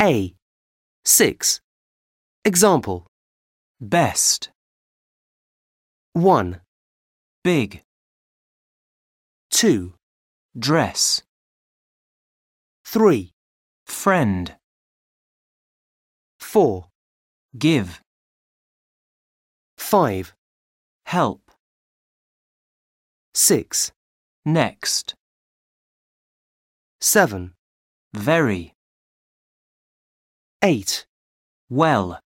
A. 6. Example. Best, 1, big, 2, dress, 3, friend, 4, give, 5, help, 6, next, 7, very, 8. well.